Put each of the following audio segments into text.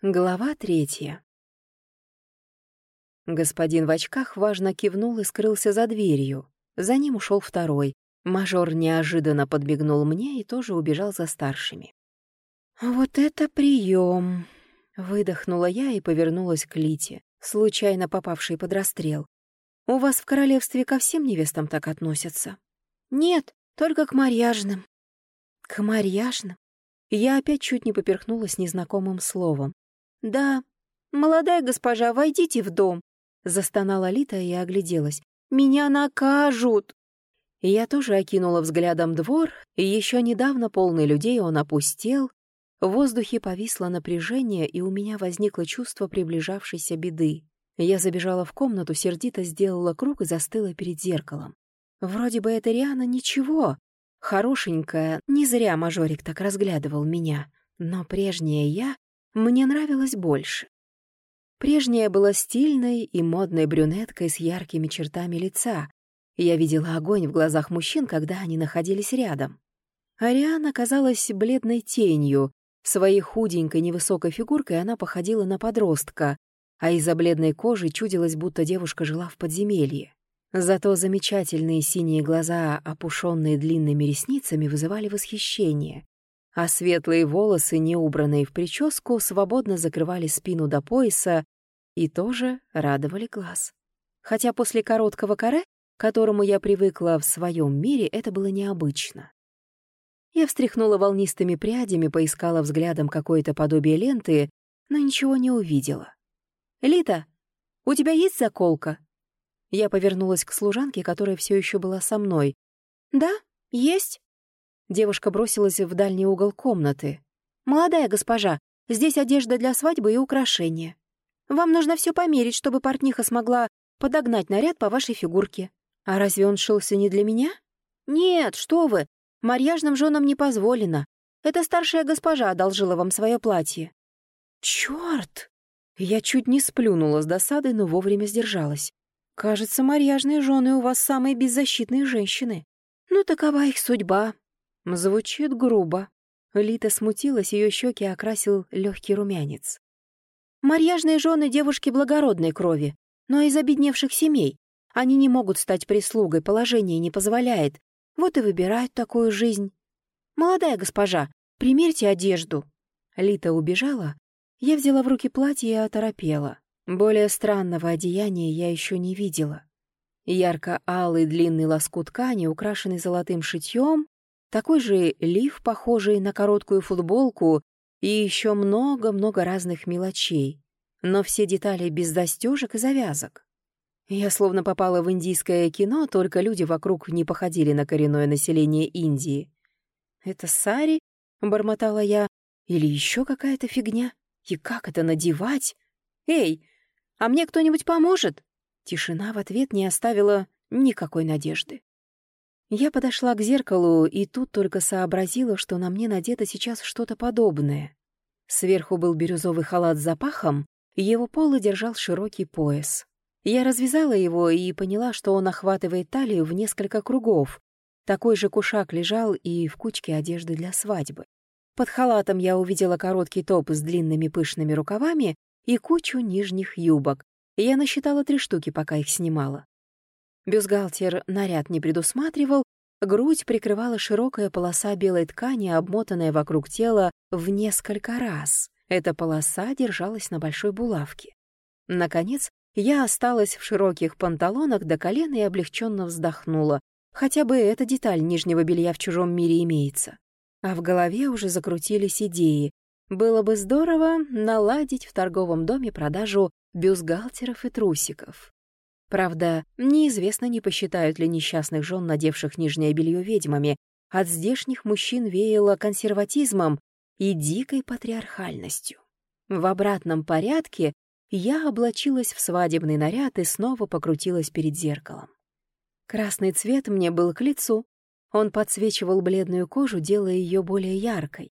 Глава третья. Господин в очках важно кивнул и скрылся за дверью. За ним ушел второй. Мажор неожиданно подбегнул мне и тоже убежал за старшими. «Вот это прием! выдохнула я и повернулась к Лите, случайно попавшей под расстрел. «У вас в королевстве ко всем невестам так относятся?» «Нет, только к марьяжным». «К марьяжным?» Я опять чуть не поперхнулась незнакомым словом. «Да, молодая госпожа, войдите в дом», — застонала Лита и огляделась. «Меня накажут!» Я тоже окинула взглядом двор, и еще недавно полный людей он опустел. В воздухе повисло напряжение, и у меня возникло чувство приближавшейся беды. Я забежала в комнату, сердито сделала круг и застыла перед зеркалом. Вроде бы это Риана ничего. Хорошенькая, не зря мажорик так разглядывал меня. Но прежняя я мне нравилось больше. Прежняя была стильной и модной брюнеткой с яркими чертами лица. Я видела огонь в глазах мужчин, когда они находились рядом. Ариана казалась бледной тенью. Своей худенькой невысокой фигуркой она походила на подростка, а из-за бледной кожи чудилось, будто девушка жила в подземелье. Зато замечательные синие глаза, опушенные длинными ресницами, вызывали восхищение а светлые волосы, не убранные в прическу, свободно закрывали спину до пояса и тоже радовали глаз. Хотя после короткого каре, к которому я привыкла в своем мире, это было необычно. Я встряхнула волнистыми прядями, поискала взглядом какое-то подобие ленты, но ничего не увидела. «Лита, у тебя есть заколка?» Я повернулась к служанке, которая все еще была со мной. «Да, есть». Девушка бросилась в дальний угол комнаты. «Молодая госпожа, здесь одежда для свадьбы и украшения. Вам нужно все померить, чтобы портниха смогла подогнать наряд по вашей фигурке. А разве он шился не для меня? Нет, что вы, марьяжным женам не позволено. Это старшая госпожа одолжила вам свое платье». «Чёрт!» Я чуть не сплюнула с досадой, но вовремя сдержалась. «Кажется, марьяжные жены у вас самые беззащитные женщины. Ну, такова их судьба. Звучит грубо. Лита смутилась, ее щеки окрасил легкий румянец. Марьяжные жены девушки благородной крови, но из обедневших семей. Они не могут стать прислугой, положение не позволяет. Вот и выбирают такую жизнь. Молодая госпожа, примерьте одежду. Лита убежала. Я взяла в руки платье и оторопела. Более странного одеяния я еще не видела. Ярко-алый длинный лоскут ткани, украшенный золотым шитьем, такой же лиф, похожий на короткую футболку, и еще много-много разных мелочей, но все детали без застежек и завязок. Я словно попала в индийское кино, только люди вокруг не походили на коренное население Индии. «Это сари?» — бормотала я. «Или еще какая-то фигня? И как это надевать? Эй, а мне кто-нибудь поможет?» Тишина в ответ не оставила никакой надежды. Я подошла к зеркалу и тут только сообразила, что на мне надето сейчас что-то подобное. Сверху был бирюзовый халат с запахом, его полы держал широкий пояс. Я развязала его и поняла, что он охватывает талию в несколько кругов. Такой же кушак лежал и в кучке одежды для свадьбы. Под халатом я увидела короткий топ с длинными пышными рукавами и кучу нижних юбок. Я насчитала три штуки, пока их снимала. Бюстгальтер наряд не предусматривал, грудь прикрывала широкая полоса белой ткани, обмотанная вокруг тела в несколько раз. Эта полоса держалась на большой булавке. Наконец, я осталась в широких панталонах до колена и облегченно вздохнула. Хотя бы эта деталь нижнего белья в чужом мире имеется. А в голове уже закрутились идеи. Было бы здорово наладить в торговом доме продажу бюстгальтеров и трусиков. Правда, неизвестно, не посчитают ли несчастных жен, надевших нижнее белье ведьмами. От здешних мужчин веяло консерватизмом и дикой патриархальностью. В обратном порядке я облачилась в свадебный наряд и снова покрутилась перед зеркалом. Красный цвет мне был к лицу. Он подсвечивал бледную кожу, делая ее более яркой.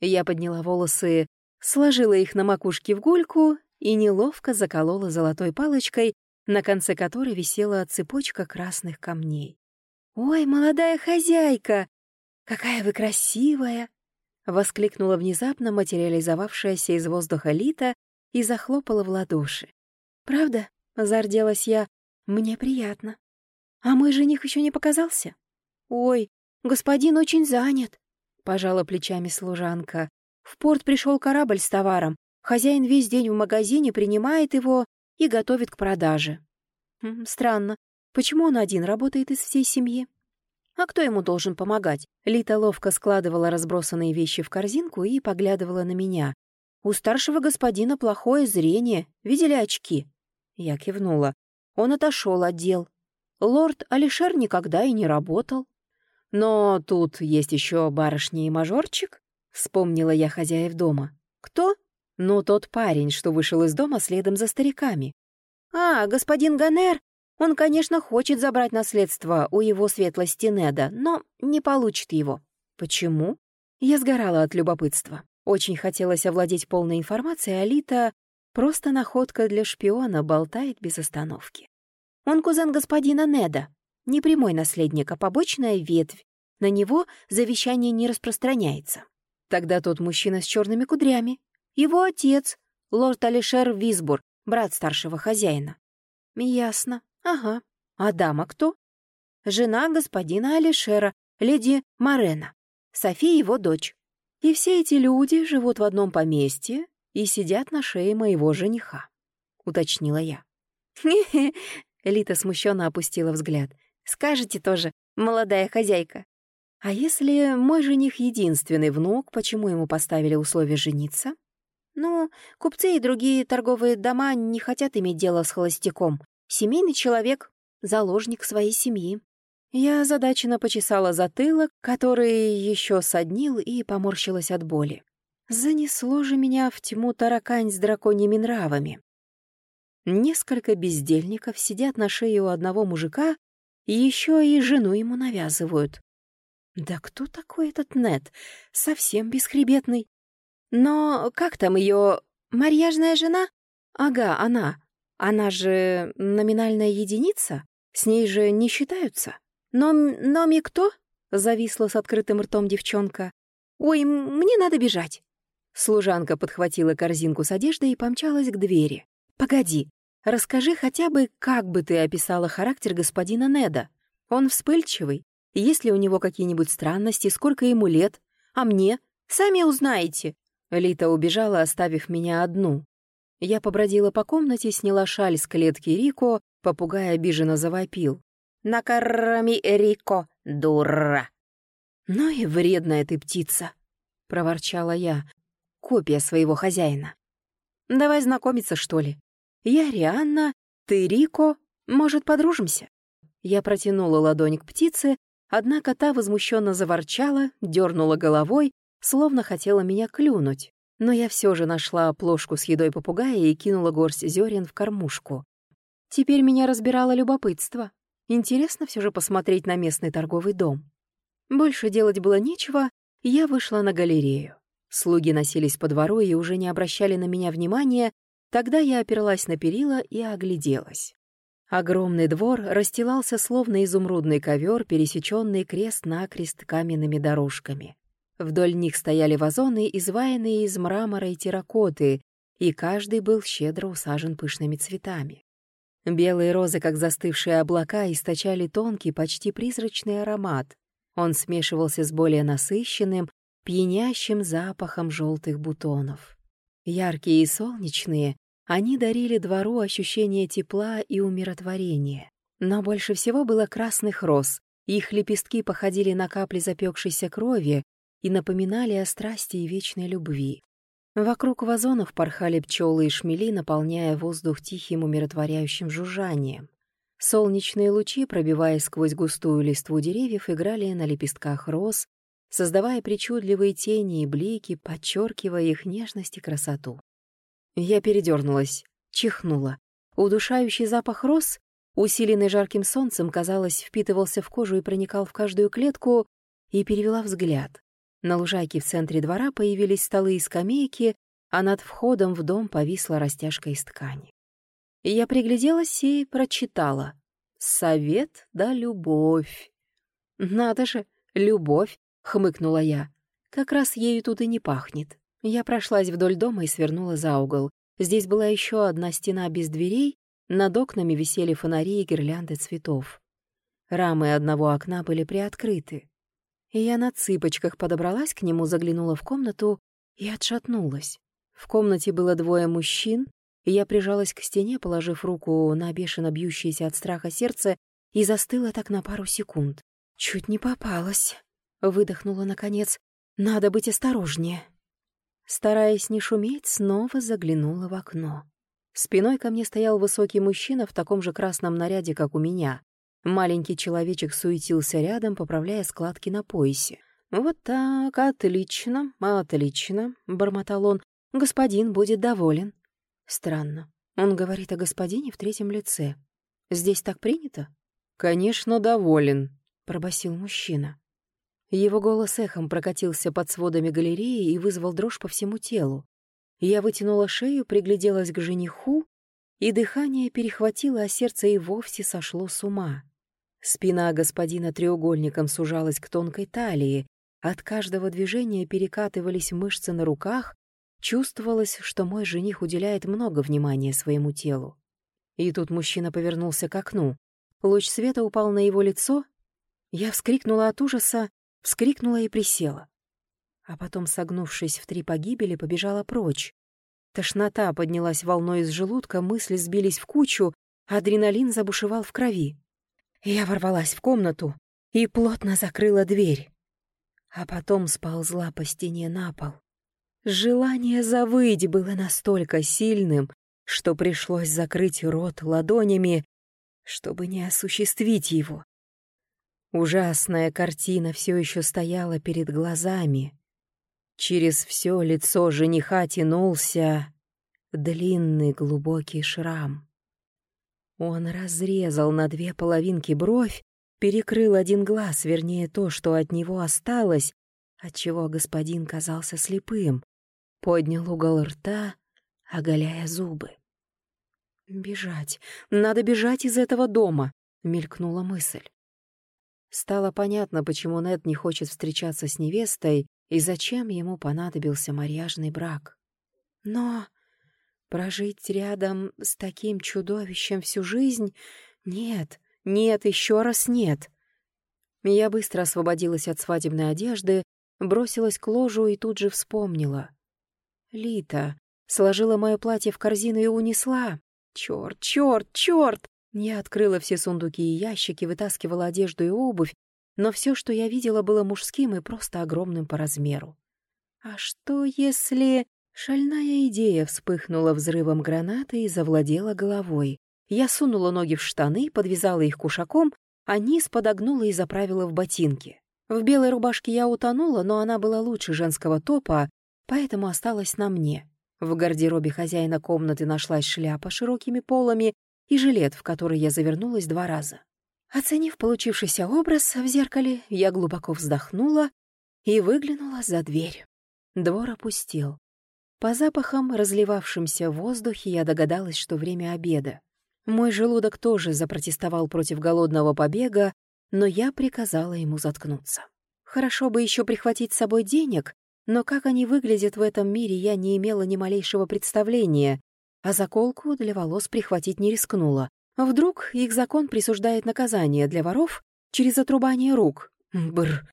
Я подняла волосы, сложила их на макушке в гульку и неловко заколола золотой палочкой на конце которой висела цепочка красных камней. «Ой, молодая хозяйка! Какая вы красивая!» — воскликнула внезапно материализовавшаяся из воздуха Лита и захлопала в ладоши. «Правда?» — зарделась я. «Мне приятно. А мой жених еще не показался?» «Ой, господин очень занят», — пожала плечами служанка. «В порт пришел корабль с товаром. Хозяин весь день в магазине принимает его и готовит к продаже». «Странно. Почему он один работает из всей семьи?» «А кто ему должен помогать?» Лита ловко складывала разбросанные вещи в корзинку и поглядывала на меня. «У старшего господина плохое зрение. Видели очки?» Я кивнула. Он отошел от дел. Лорд Алишер никогда и не работал. «Но тут есть еще барышня и мажорчик», — вспомнила я хозяев дома. «Кто?» «Ну, тот парень, что вышел из дома следом за стариками». «А, господин Ганер, он, конечно, хочет забрать наследство у его светлости Неда, но не получит его». «Почему?» Я сгорала от любопытства. Очень хотелось овладеть полной информацией, а Лита просто находка для шпиона болтает без остановки. Он кузен господина Неда, не прямой наследник, а побочная ветвь. На него завещание не распространяется. Тогда тот мужчина с черными кудрями. Его отец, лорд Алишер Висбур, брат старшего хозяина. Ясно. Ага. А дама кто? Жена господина Алишера, леди Марена. София его дочь. И все эти люди живут в одном поместье и сидят на шее моего жениха, уточнила я. «Хе-хе», — Элита смущенно опустила взгляд. «Скажете тоже, молодая хозяйка». «А если мой жених единственный внук, почему ему поставили условие жениться?» «Ну, купцы и другие торговые дома не хотят иметь дело с холостяком. Семейный человек — заложник своей семьи. Я озадаченно почесала затылок, который еще соднил, и поморщилась от боли. Занесло же меня в тьму таракань с драконьими нравами. Несколько бездельников сидят на шее у одного мужика еще и жену ему навязывают. Да кто такой этот Нет? Совсем бесхребетный. Но как там ее марьяжная жена? Ага, она. Она же номинальная единица, с ней же не считаются. «Но... но ми кто?» — зависла с открытым ртом девчонка. «Ой, мне надо бежать». Служанка подхватила корзинку с одеждой и помчалась к двери. «Погоди, расскажи хотя бы, как бы ты описала характер господина Неда. Он вспыльчивый? Есть ли у него какие-нибудь странности? Сколько ему лет? А мне? Сами узнаете». Лита убежала, оставив меня одну. Я побродила по комнате, сняла шаль с клетки Рико, попугай обиженно завопил. Накорми Рико, дура!» «Ну и вредная ты птица!» — проворчала я, копия своего хозяина. «Давай знакомиться, что ли? Я Рианна, ты Рико, может, подружимся?» Я протянула ладонь к птице, однако та возмущенно заворчала, дернула головой, словно хотела меня клюнуть. Но я все же нашла плошку с едой попугая и кинула горсть зерен в кормушку. Теперь меня разбирало любопытство. Интересно все же посмотреть на местный торговый дом. Больше делать было нечего, я вышла на галерею. Слуги носились по двору и уже не обращали на меня внимания, тогда я оперлась на перила и огляделась. Огромный двор расстилался словно изумрудный ковер, пересеченный крест-накрест каменными дорожками. Вдоль них стояли вазоны, изваянные из мрамора и терракоты, и каждый был щедро усажен пышными цветами. Белые розы, как застывшие облака, источали тонкий, почти призрачный аромат. Он смешивался с более насыщенным, пьянящим запахом желтых бутонов. Яркие и солнечные, они дарили двору ощущение тепла и умиротворения. Но больше всего было красных роз. Их лепестки походили на капли запекшейся крови и напоминали о страсти и вечной любви. Вокруг вазонов порхали пчелы и шмели, наполняя воздух тихим умиротворяющим жужжанием. Солнечные лучи, пробиваясь сквозь густую листву деревьев, играли на лепестках роз, создавая причудливые тени и блики, подчеркивая их нежность и красоту. Я передернулась, чихнула. Удушающий запах роз, усиленный жарким солнцем, казалось, впитывался в кожу и проникал в каждую клетку, и перевела взгляд. На лужайке в центре двора появились столы и скамейки, а над входом в дом повисла растяжка из ткани. Я пригляделась и прочитала. «Совет да любовь». «Надо же, любовь!» — хмыкнула я. Как раз ею тут и не пахнет. Я прошлась вдоль дома и свернула за угол. Здесь была еще одна стена без дверей, над окнами висели фонари и гирлянды цветов. Рамы одного окна были приоткрыты. И я на цыпочках подобралась к нему, заглянула в комнату и отшатнулась. В комнате было двое мужчин, и я прижалась к стене, положив руку на бешено бьющееся от страха сердце, и застыла так на пару секунд. Чуть не попалась. Выдохнула, наконец. Надо быть осторожнее. Стараясь не шуметь, снова заглянула в окно. Спиной ко мне стоял высокий мужчина в таком же красном наряде, как у меня. Маленький человечек суетился рядом, поправляя складки на поясе. «Вот так, отлично, отлично», — бормотал он. «Господин будет доволен». Странно. Он говорит о господине в третьем лице. «Здесь так принято?» «Конечно, доволен», — пробасил мужчина. Его голос эхом прокатился под сводами галереи и вызвал дрожь по всему телу. Я вытянула шею, пригляделась к жениху, и дыхание перехватило, а сердце и вовсе сошло с ума. Спина господина треугольником сужалась к тонкой талии, от каждого движения перекатывались мышцы на руках, чувствовалось, что мой жених уделяет много внимания своему телу. И тут мужчина повернулся к окну. Луч света упал на его лицо. Я вскрикнула от ужаса, вскрикнула и присела. А потом, согнувшись в три погибели, побежала прочь. Тошнота поднялась волной из желудка, мысли сбились в кучу, адреналин забушевал в крови. Я ворвалась в комнату и плотно закрыла дверь. А потом сползла по стене на пол. Желание завыть было настолько сильным, что пришлось закрыть рот ладонями, чтобы не осуществить его. Ужасная картина все еще стояла перед глазами. Через все лицо жениха тянулся длинный глубокий шрам. Он разрезал на две половинки бровь, перекрыл один глаз, вернее, то, что от него осталось, отчего господин казался слепым, поднял угол рта, оголяя зубы. «Бежать! Надо бежать из этого дома!» — мелькнула мысль. Стало понятно, почему Нед не хочет встречаться с невестой и зачем ему понадобился марьяжный брак. Но прожить рядом с таким чудовищем всю жизнь — нет, нет, еще раз нет. Я быстро освободилась от свадебной одежды, бросилась к ложу и тут же вспомнила. Лита сложила мое платье в корзину и унесла. Черт, черт, черт! Я открыла все сундуки и ящики, вытаскивала одежду и обувь, но все, что я видела, было мужским и просто огромным по размеру. А что если... Шальная идея вспыхнула взрывом гранаты и завладела головой. Я сунула ноги в штаны, подвязала их кушаком, а низ подогнула и заправила в ботинки. В белой рубашке я утонула, но она была лучше женского топа, поэтому осталась на мне. В гардеробе хозяина комнаты нашлась шляпа с широкими полами и жилет, в который я завернулась два раза. Оценив получившийся образ в зеркале, я глубоко вздохнула и выглянула за дверь. Двор опустел. По запахам, разливавшимся в воздухе, я догадалась, что время обеда. Мой желудок тоже запротестовал против голодного побега, но я приказала ему заткнуться. Хорошо бы еще прихватить с собой денег, но как они выглядят в этом мире, я не имела ни малейшего представления, а заколку для волос прихватить не рискнула. Вдруг их закон присуждает наказание для воров через отрубание рук. Бр.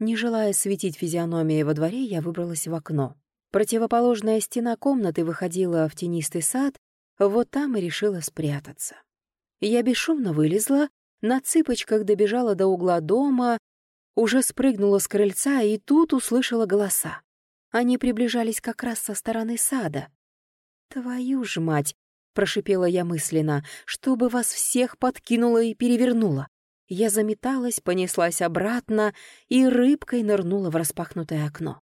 Не желая светить физиономией во дворе, я выбралась в окно. Противоположная стена комнаты выходила в тенистый сад, вот там и решила спрятаться. Я бесшумно вылезла, на цыпочках добежала до угла дома, уже спрыгнула с крыльца и тут услышала голоса. Они приближались как раз со стороны сада. «Твою ж мать!» — прошипела я мысленно, чтобы вас всех подкинула и перевернула. Я заметалась, понеслась обратно и рыбкой нырнула в распахнутое окно.